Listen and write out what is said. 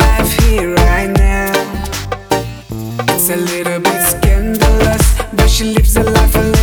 life here right now. It's a little bit scandalous, but she lives a life alone.